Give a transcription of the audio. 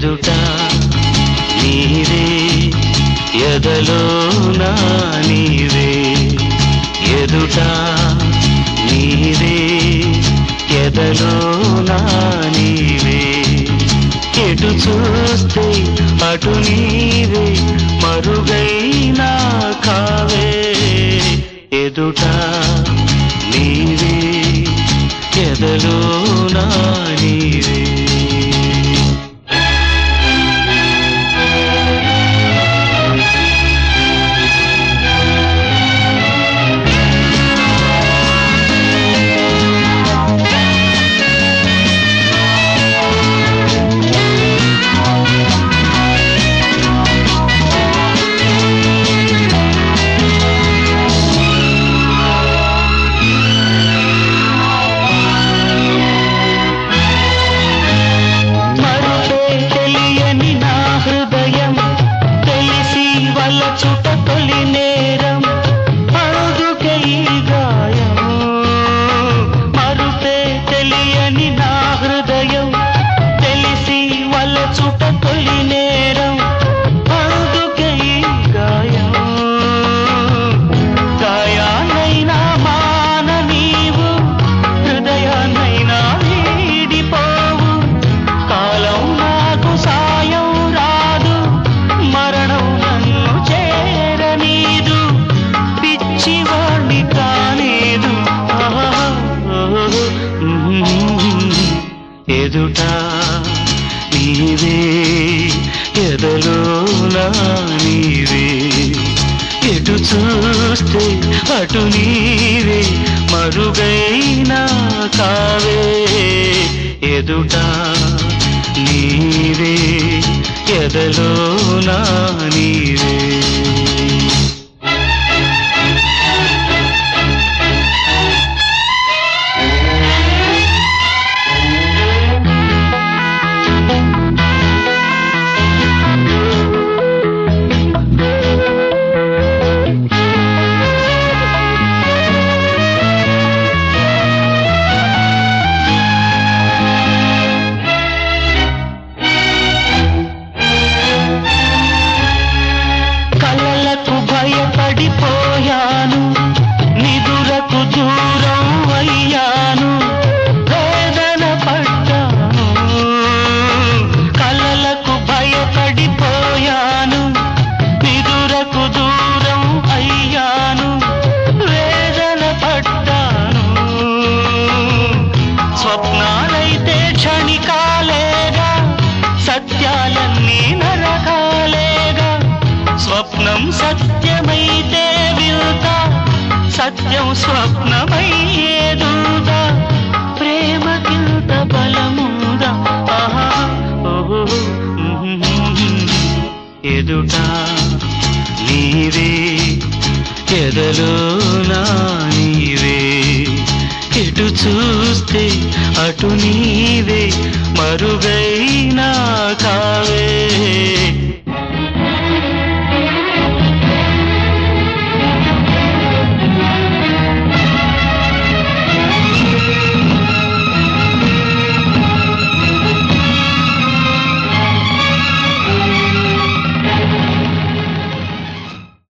ఎదుట నీవే ఎదలో నా నీవే ఎదుట నీవే ఎదలో నా నీవే. ఎటు చూస్తే అటు నీవే మరుగైనా కావే. ఎదుట నీవే ఎదలో నా నీవే. ఎదుట నీవే ఎదలోనా నీవే. ఎటు చూస్తే అటు నీవే మరుగైనా కావే. ఎదుట నీవే ఎదలోనా నీవే. సత్యమైతే విరుత సత్యం స్వప్నమయ్యేదుదా ప్రేమకింత బలముదా? ఆహా, ఓహో, ఎదుట నీవే ఎదలోనా నీవే. ఎటు చూస్తే అటు నీవే మరుగైనా కావే.